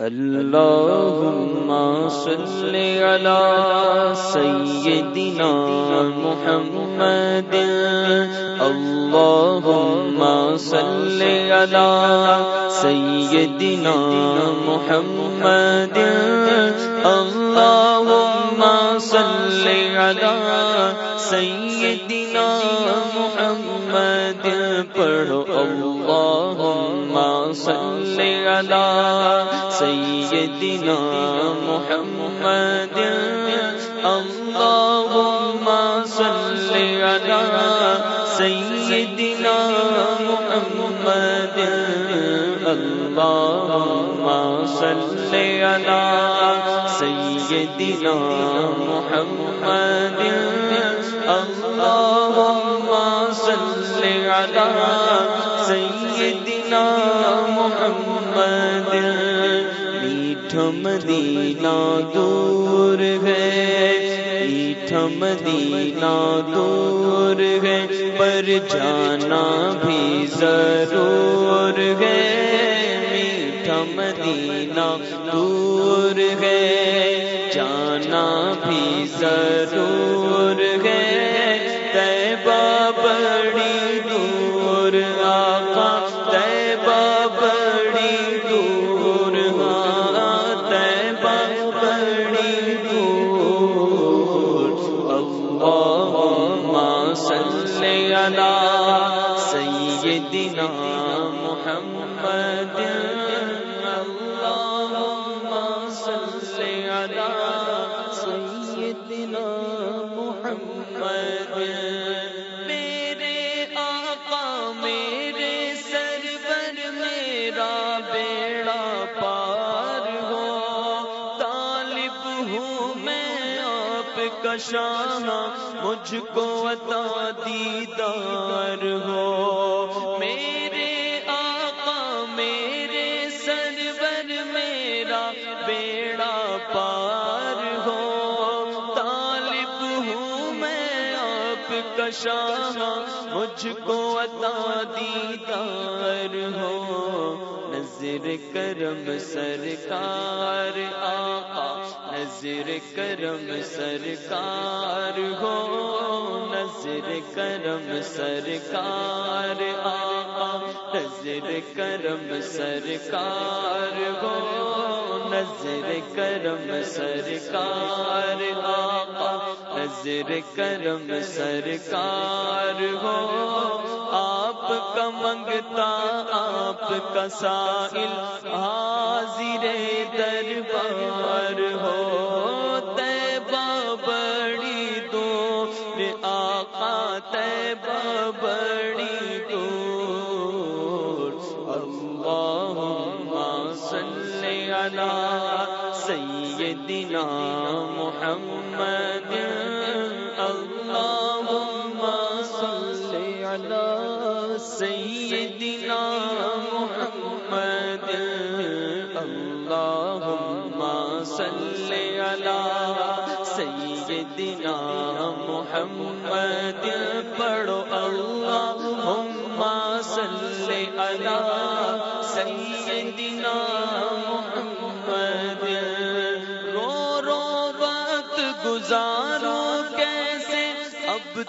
اللهم صل على سيدنا محمد. اللهم صل على سيدنا محمد. اللهم صل على سيدنا محمد. پڑھو اللهم صل على سيدنا محمد. اللهم صل على سيدنا محمد. اللهم صل على سيدنا محمد. اللهم صل على سيدنا مدینہ دور ہے میٹھا مدینہ دور ہے، پر جانا بھی ضرور ہے۔ میٹھا مدینہ دور ہے، جانا بھی ضرور آپ شاہ مجھ کو عطا دیدار ہو۔ میرے آقا، میرے سرور، میرا بیڑا پار ہو۔ طالب ہوں میں آپ کا شاہ مجھ کو عطا دیدار ہو۔ نظر کرم سرکار آقا، نظر کرم سرکار ہو، نظر کرم سرکار آقا، نظر کرم سرکار ہو، نظر کرم سرکار آقا، نظر کرم سرکار ہو کا منگتا آپ کا سائل۔ حاضر دربار ہو تیبہ بڑی دور، آقا تیبہ بڑی دور۔ اللہم صلی علی سیدنا محمد۔ اللہم صلی علی سیدنا محمد، اللہم صلی علی سیدنا محمد، پڑھو اللہم صلی علی سیدنا محمد۔ رو رو وقت گزارو کیسے اب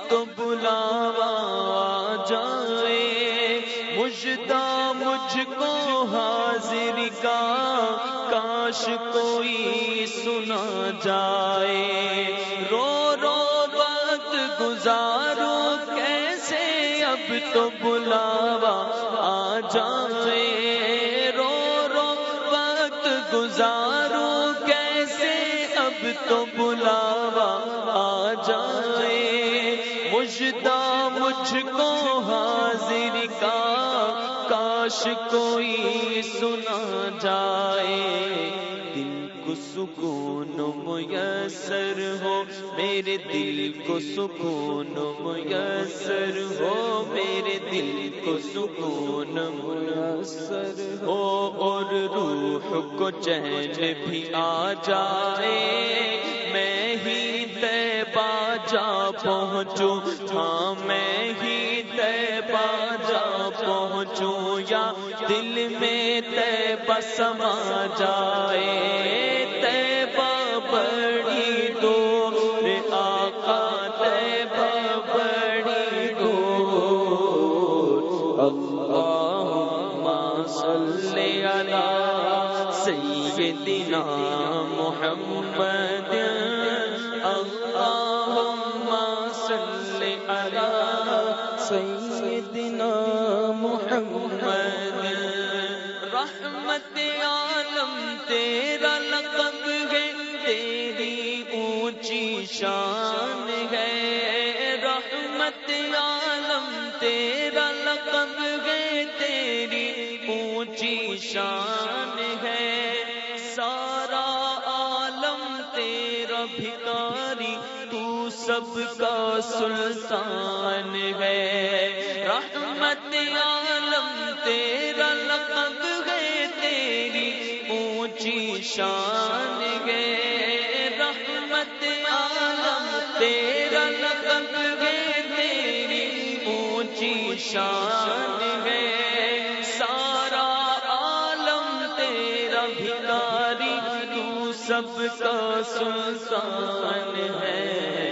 تو بلاوا جائے، مجدہ مجھ کو حاضر کا کاش کوئی سنا جائے۔ رو رو وقت گزارو کیسے اب تو بلاوا آ جائے۔ رو رو وقت گزارو کیسے اب تو بلاوا مجدہ مجھ کو حاضر کا کاش کوئی سنا جائے۔ دل کو سکون میسر ہو، میرے دل کو سکون میسر ہو، میرے دل کو سکون میسر ہو۔ اور روح کو چین بھی آ جائے۔ پہنچوں ہاں میں ہی طیبہ جا پہنچوں یا دل میں طیبہ بسما جائے۔ تیبہ بڑی دور، آقا تیبہ بڑی دور۔ اللہم صلی علی سیدنا محمد۔ اللہم صلی علی سیدنا محمد۔ رحمت عالم، تیرا لقب ہے، تیری اونچی شان ہے۔ رحمت عالم، تیرا لقب ہے، تیری اونچی شان سب کا سلطان ہے۔ رحمت عالم، تیرا لقب ہے، تیری اونچی شان ہے۔ رحمت عالم، تیرا لقب ہے، تیری اونچی شان ہے۔ سارا عالم، تیرا بھکاری، تو سب کا سلطان ہے۔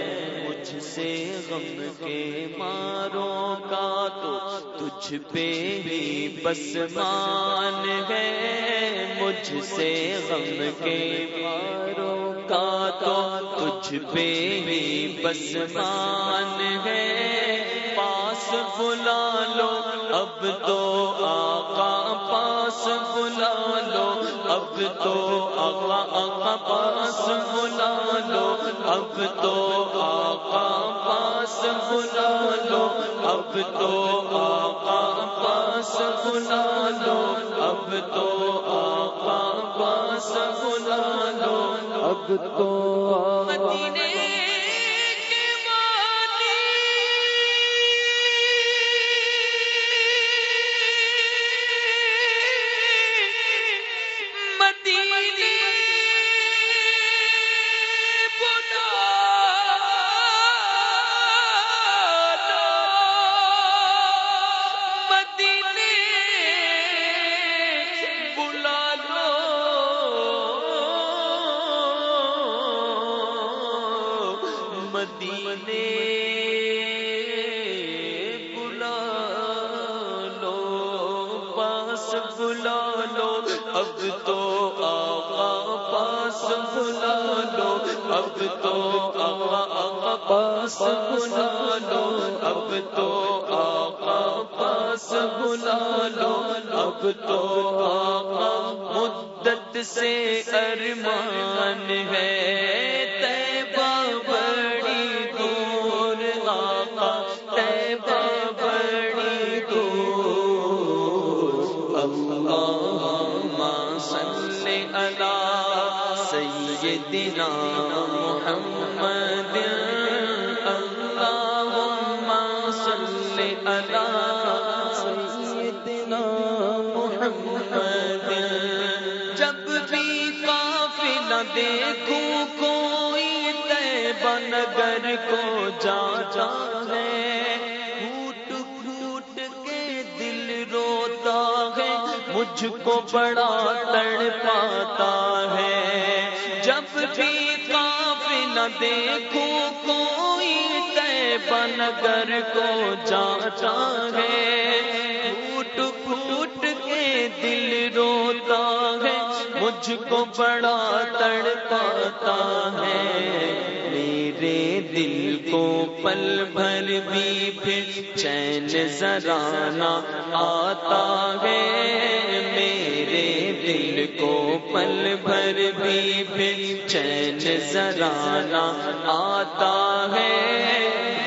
سے غم کے ماروں کا تو تجھ پہ ہی بس مان ہے، مجھ سے غم کے ماروں کا تو تجھ پہ ہی بس مان ہے۔ بلا لو، اب تو آقا پاس بلا لو، اب تو آقا آقا پاس بلا لو، اب تو آقا پاس بلا لو، اب تو آقا پاس بلا لو، اب تو آقا پاس بلا لو، اب تو مدینے مدینے بلا لو، پاس بلا لو۔ اب تو آقا پاس بلا لو۔ اب تو آقا آقا پاس بلا لو۔ اب تو آقا پاس بلا لو۔ اب تو آقا مدت سے ارمان ہے۔ سیدنا محمد، اللہم صلی علی سیدنا محمد۔ جب بھی قافلہ دیکھوں کوئی طیبہ نگر کو جاتا ہے۔ مجھ کو بڑا تڑ پاتا ہے۔ جب بھی قافلہ دیکھوں کوئی طیبہ نگر کو جاتا ہے۔ پھوٹ پھوٹ کے دل روتا ہے، مجھ کو بڑا تڑ پاتا ہے۔ میرے دل کو پل بھر بھی پھر چین ذرا نہ آتا ہے۔ میرے کو پل بھر بھی پھر چین زرانا آتا ہے۔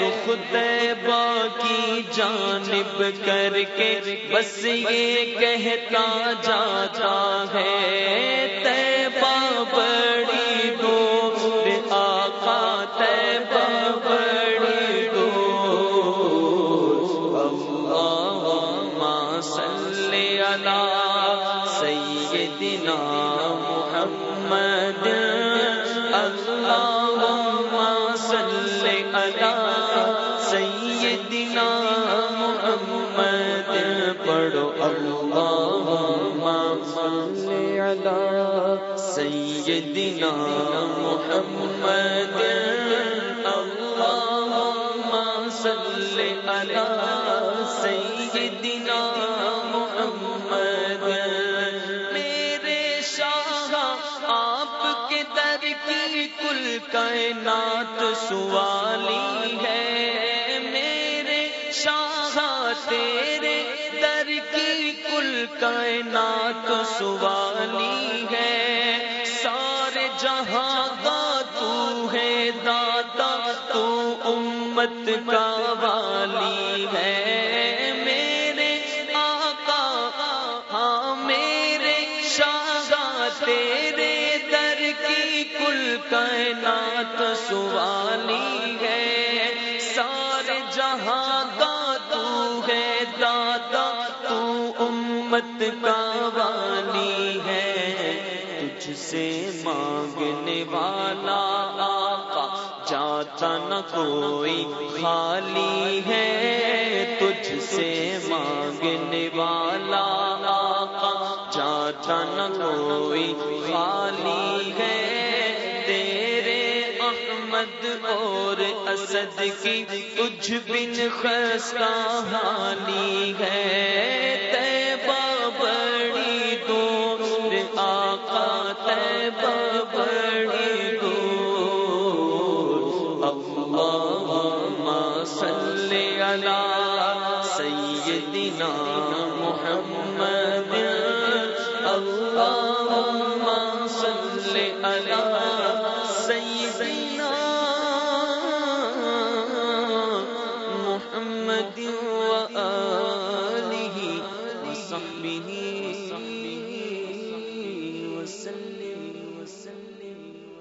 رخ طیبہ کی جانب کر کے بس یہ کہتا جاتا ہے۔ طیبہ بڑی اللہم صلی علی سیدنا محمد. پڑھو اللہم صل على سيدنا محمد. اللهم صل على سيدنا کائنات سوالی ہے۔ میرے شاہ تیرے در کی کل کائنات سوالی ہے۔ سارے جہاں کا تو ہے دادا تو امت کا والی ہے۔ امت کا والی ہے تجھ سے مانگنے والا آقا، جاتا نہ کوئی خالی ہے تجھ سے مانگنے والا آقا، جاتا نہ کوئی خالی ہے تیرے احمد اور اسد کی کچھ بن خستہ حالی ہے محمد اللہ صلی علی